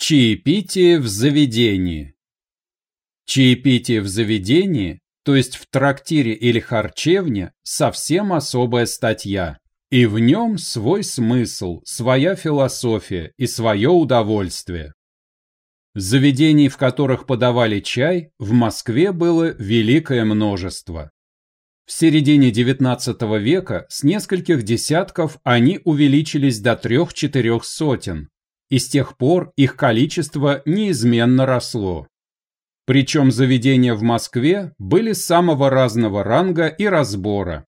Чаепитие в заведении. Чаепитие в заведении, то есть в трактире или харчевне, совсем особая статья. И в нем свой смысл, своя философия и свое удовольствие. Заведений, в которых подавали чай, в Москве было великое множество. В середине XIX века с нескольких десятков они увеличились до трех-четырех сотен, и с тех пор их количество неизменно росло. Причем заведения в Москве были самого разного ранга и разбора.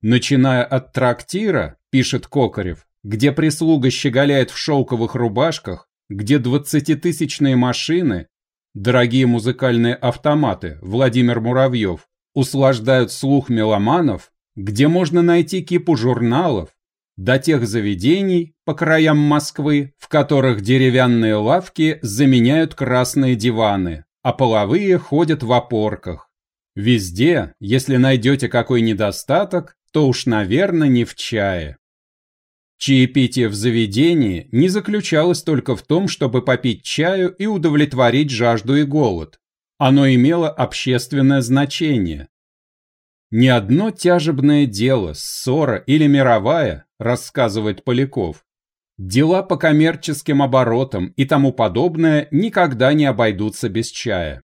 Начиная от трактира, пишет Кокарев, где прислуга щеголяет в шелковых рубашках, где двадцатитысячные машины, дорогие музыкальные автоматы, Владимир Муравьев, услаждают слух меломанов, где можно найти кипу журналов, до тех заведений по краям Москвы, в которых деревянные лавки заменяют красные диваны, а половые ходят в опорках. Везде, если найдете какой недостаток, то уж, наверное, не в чае. Чаепитие в заведении не заключалось только в том, чтобы попить чаю и удовлетворить жажду и голод. Оно имело общественное значение. Ни одно тяжебное дело, ссора или мировая рассказывает Поляков. Дела по коммерческим оборотам и тому подобное никогда не обойдутся без чая.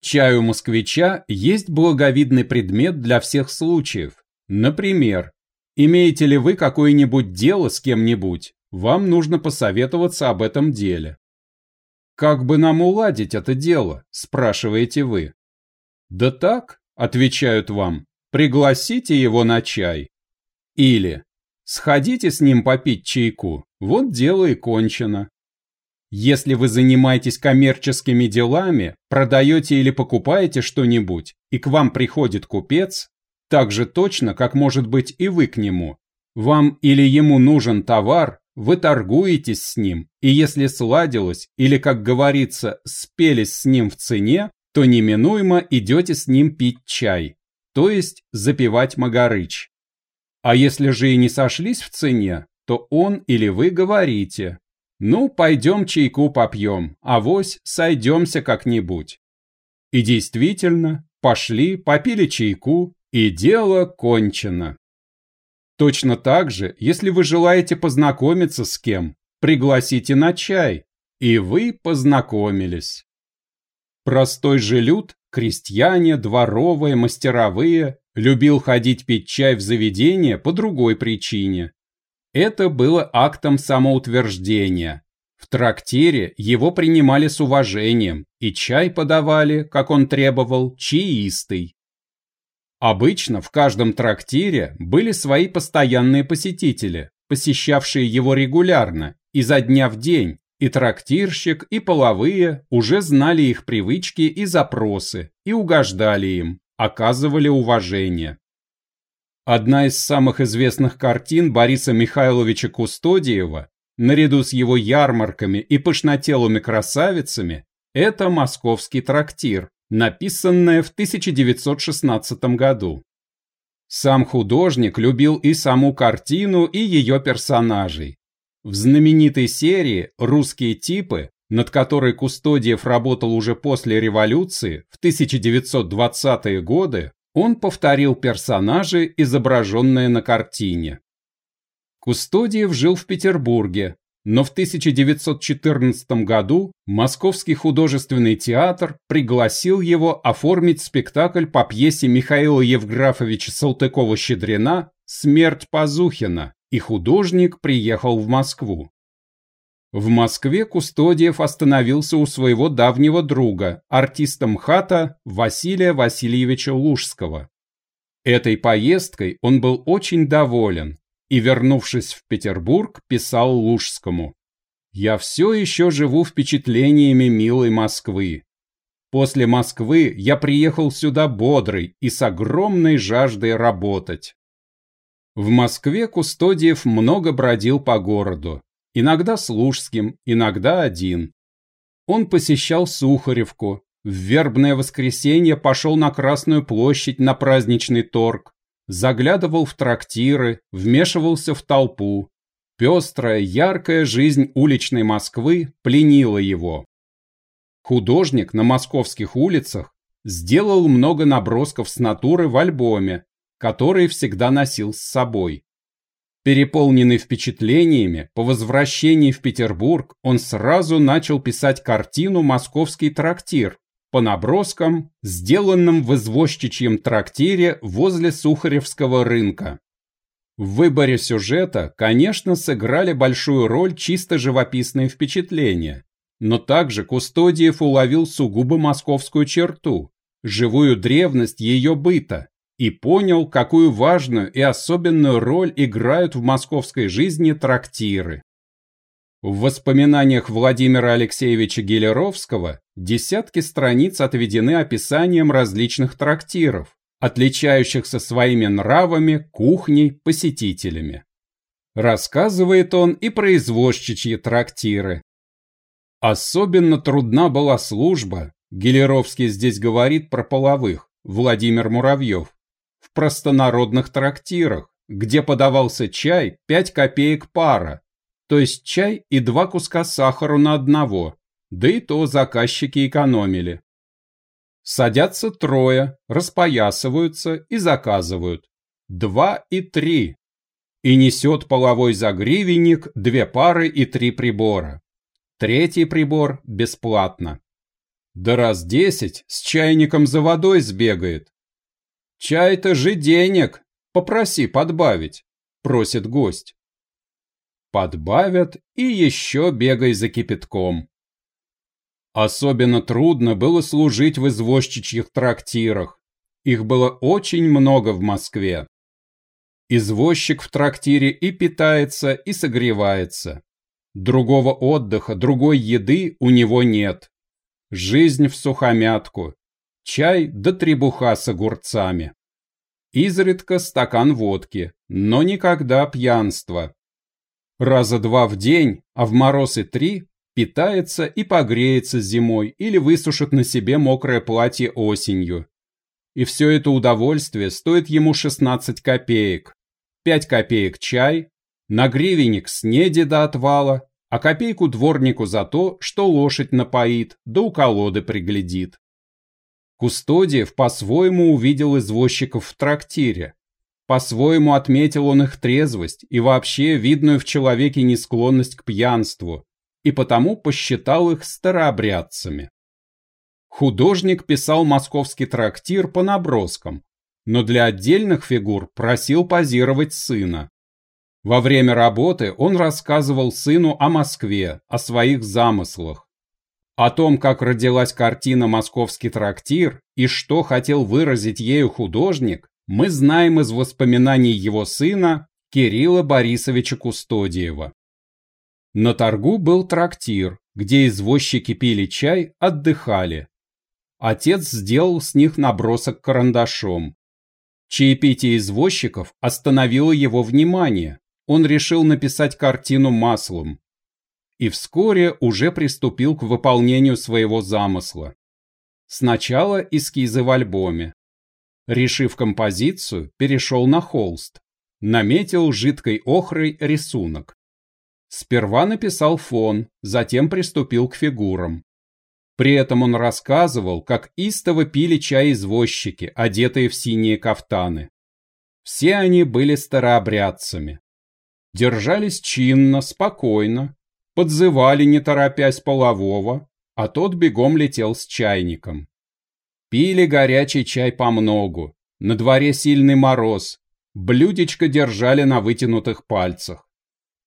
Чай у москвича есть благовидный предмет для всех случаев. Например, имеете ли вы какое-нибудь дело с кем-нибудь, вам нужно посоветоваться об этом деле. «Как бы нам уладить это дело?» – спрашиваете вы. «Да так», – отвечают вам, – «пригласите его на чай». Или Сходите с ним попить чайку, вот дело и кончено. Если вы занимаетесь коммерческими делами, продаете или покупаете что-нибудь, и к вам приходит купец, так же точно, как может быть и вы к нему. Вам или ему нужен товар, вы торгуетесь с ним, и если сладилось, или, как говорится, спелись с ним в цене, то неминуемо идете с ним пить чай, то есть запивать магарыч. А если же и не сошлись в цене, то он или вы говорите «Ну, пойдем чайку попьем, авось сойдемся как-нибудь». И действительно, пошли, попили чайку, и дело кончено. Точно так же, если вы желаете познакомиться с кем, пригласите на чай, и вы познакомились. Простой же люд, крестьяне, дворовые, мастеровые любил ходить пить чай в заведение по другой причине. Это было актом самоутверждения. В трактире его принимали с уважением, и чай подавали, как он требовал, чаистый. Обычно в каждом трактире были свои постоянные посетители, посещавшие его регулярно, изо дня в день, и трактирщик, и половые уже знали их привычки и запросы, и угождали им оказывали уважение. Одна из самых известных картин Бориса Михайловича Кустодиева, наряду с его ярмарками и пышнотелыми красавицами, это «Московский трактир», написанная в 1916 году. Сам художник любил и саму картину, и ее персонажей. В знаменитой серии «Русские типы» над которой Кустодиев работал уже после революции, в 1920-е годы, он повторил персонажи, изображенные на картине. Кустодиев жил в Петербурге, но в 1914 году Московский художественный театр пригласил его оформить спектакль по пьесе Михаила Евграфовича Салтыкова-Щедрина «Смерть Пазухина», и художник приехал в Москву. В Москве Кустодиев остановился у своего давнего друга, артиста МХАТа Василия Васильевича Лужского. Этой поездкой он был очень доволен и, вернувшись в Петербург, писал Лужскому. «Я все еще живу впечатлениями милой Москвы. После Москвы я приехал сюда бодрый и с огромной жаждой работать». В Москве Кустодиев много бродил по городу иногда с Лужским, иногда один. Он посещал Сухаревку, в вербное воскресенье пошел на Красную площадь на праздничный торг, заглядывал в трактиры, вмешивался в толпу. Пестрая, яркая жизнь уличной Москвы пленила его. Художник на московских улицах сделал много набросков с натуры в альбоме, который всегда носил с собой. Переполненный впечатлениями, по возвращении в Петербург он сразу начал писать картину «Московский трактир» по наброскам, сделанным в извозчичьем трактире возле Сухаревского рынка. В выборе сюжета, конечно, сыграли большую роль чисто живописные впечатления, но также Кустодиев уловил сугубо московскую черту, живую древность ее быта, и понял, какую важную и особенную роль играют в московской жизни трактиры. В воспоминаниях Владимира Алексеевича Гелеровского десятки страниц отведены описанием различных трактиров, отличающихся своими нравами, кухней, посетителями. Рассказывает он и про извозчичьи трактиры. Особенно трудна была служба, Гелеровский здесь говорит про половых, Владимир Муравьев, простонародных трактирах, где подавался чай 5 копеек пара, то есть чай и два куска сахара на одного, да и то заказчики экономили. Садятся трое, распоясываются и заказывают. Два и три. И несет половой загривенник две пары и три прибора. Третий прибор бесплатно. Да раз десять с чайником за водой сбегает, «Чай-то же денег! Попроси подбавить!» – просит гость. Подбавят и еще бегай за кипятком. Особенно трудно было служить в извозчичьих трактирах. Их было очень много в Москве. Извозчик в трактире и питается, и согревается. Другого отдыха, другой еды у него нет. Жизнь в сухомятку, чай да требуха с огурцами. Изредка стакан водки, но никогда пьянство. Раза два в день, а в мороз и три, питается и погреется зимой или высушит на себе мокрое платье осенью. И все это удовольствие стоит ему 16 копеек. 5 копеек чай, на гривенник снеди до отвала, а копейку дворнику за то, что лошадь напоит, да у колоды приглядит. Кустодиев по-своему увидел извозчиков в трактире. По-своему отметил он их трезвость и вообще видную в человеке несклонность к пьянству, и потому посчитал их старообрядцами. Художник писал московский трактир по наброскам, но для отдельных фигур просил позировать сына. Во время работы он рассказывал сыну о Москве, о своих замыслах. О том, как родилась картина «Московский трактир» и что хотел выразить ею художник, мы знаем из воспоминаний его сына Кирилла Борисовича Кустодиева. На торгу был трактир, где извозчики пили чай, отдыхали. Отец сделал с них набросок карандашом. Чаепитие извозчиков остановило его внимание. Он решил написать картину маслом и вскоре уже приступил к выполнению своего замысла. Сначала эскизы в альбоме. Решив композицию, перешел на холст. Наметил жидкой охрой рисунок. Сперва написал фон, затем приступил к фигурам. При этом он рассказывал, как истово пили чай извозчики, одетые в синие кафтаны. Все они были старообрядцами. Держались чинно, спокойно, подзывали, не торопясь, полового, а тот бегом летел с чайником. Пили горячий чай помногу, на дворе сильный мороз, блюдечко держали на вытянутых пальцах.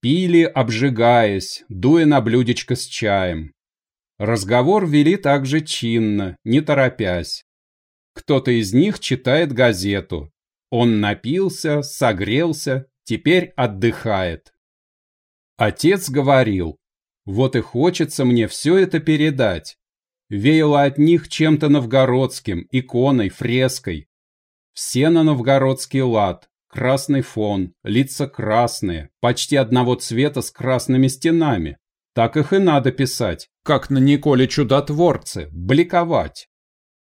Пили, обжигаясь, дуя на блюдечко с чаем. Разговор вели также чинно, не торопясь. Кто-то из них читает газету. Он напился, согрелся, теперь отдыхает. Отец говорил, вот и хочется мне все это передать. Веяло от них чем-то новгородским, иконой, фреской. Все на новгородский лад, красный фон, лица красные, почти одного цвета с красными стенами. Так их и надо писать, как на Николе Чудотворце, бликовать.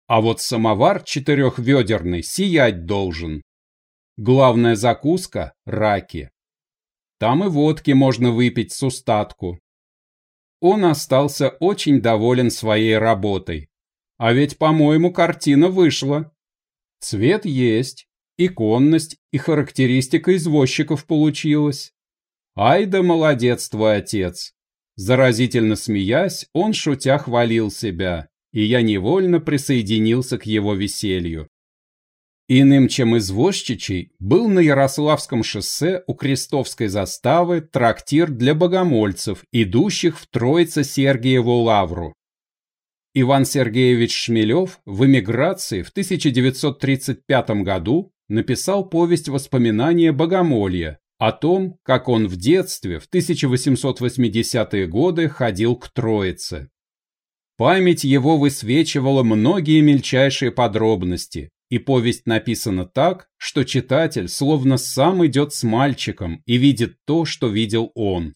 А вот самовар четырехведерный сиять должен. Главная закуска – раки. Там и водки можно выпить с устатку. Он остался очень доволен своей работой. А ведь, по-моему, картина вышла. Цвет есть, иконность и характеристика извозчиков получилась. Ай да молодец твой отец. Заразительно смеясь, он шутя хвалил себя, и я невольно присоединился к его веселью. Иным, чем извозчичий, был на Ярославском шоссе у Крестовской заставы трактир для богомольцев, идущих в Троице-Сергиеву лавру. Иван Сергеевич Шмелев в эмиграции в 1935 году написал повесть «Воспоминания богомолья», о том, как он в детстве в 1880-е годы ходил к Троице. Память его высвечивала многие мельчайшие подробности, и повесть написана так, что читатель словно сам идет с мальчиком и видит то, что видел он.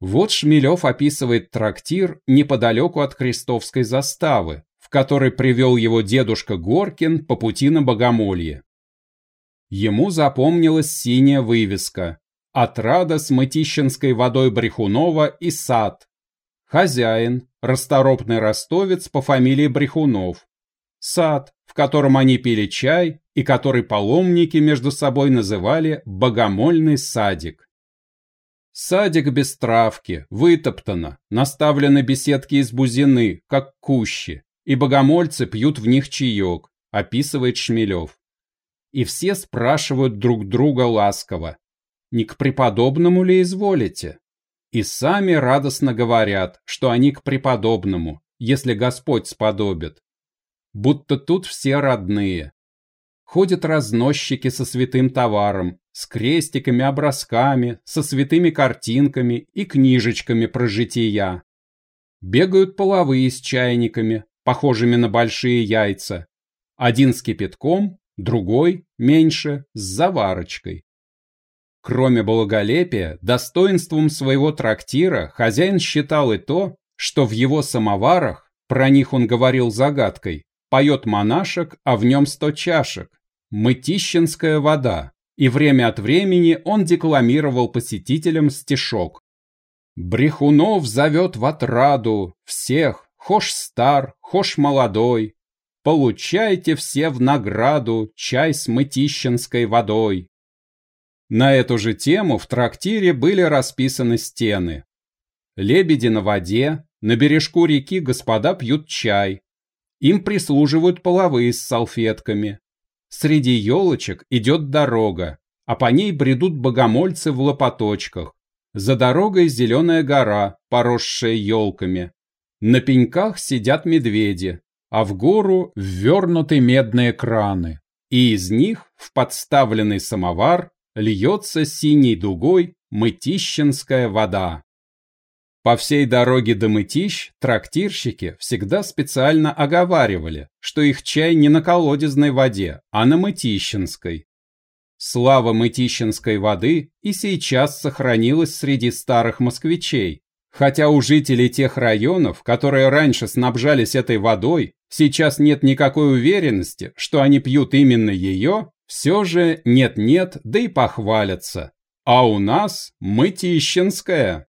Вот Шмелев описывает трактир неподалеку от Крестовской заставы, в который привел его дедушка Горкин по пути на Богомолье. Ему запомнилась синяя вывеска «Отрада с мытищенской водой Брехунова и сад». Хозяин, расторопный ростовец по фамилии Брехунов. Сад, в котором они пили чай и который паломники между собой называли «богомольный садик». Садик без травки, вытоптано, наставлены беседки из бузины, как кущи, и богомольцы пьют в них чаек, описывает Шмелев и все спрашивают друг друга ласково, не к преподобному ли изволите? И сами радостно говорят, что они к преподобному, если Господь сподобит. Будто тут все родные. Ходят разносчики со святым товаром, с крестиками, образками, со святыми картинками и книжечками про жития. Бегают половые с чайниками, похожими на большие яйца. Один с кипятком, другой, меньше, с заварочкой. Кроме благолепия, достоинством своего трактира хозяин считал и то, что в его самоварах, про них он говорил загадкой, поет монашек, а в нем сто чашек, мытищенская вода, и время от времени он декламировал посетителям стишок. «Брехунов зовет в отраду всех, хошь стар, хошь молодой, Получайте все в награду чай с мытищенской водой. На эту же тему в трактире были расписаны стены. Лебеди на воде, на бережку реки господа пьют чай. Им прислуживают половые с салфетками. Среди елочек идет дорога, а по ней бредут богомольцы в лопаточках. За дорогой зеленая гора, поросшая елками. На пеньках сидят медведи, а в гору ввернуты медные краны, и из них в подставленный самовар льется синей дугой мытищенская вода. По всей дороге до Мытищ трактирщики всегда специально оговаривали, что их чай не на колодезной воде, а на мытищенской. Слава мытищенской воды и сейчас сохранилась среди старых москвичей, хотя у жителей тех районов, которые раньше снабжались этой водой, сейчас нет никакой уверенности, что они пьют именно ее, все же нет-нет, да и похвалятся. А у нас мытищенская.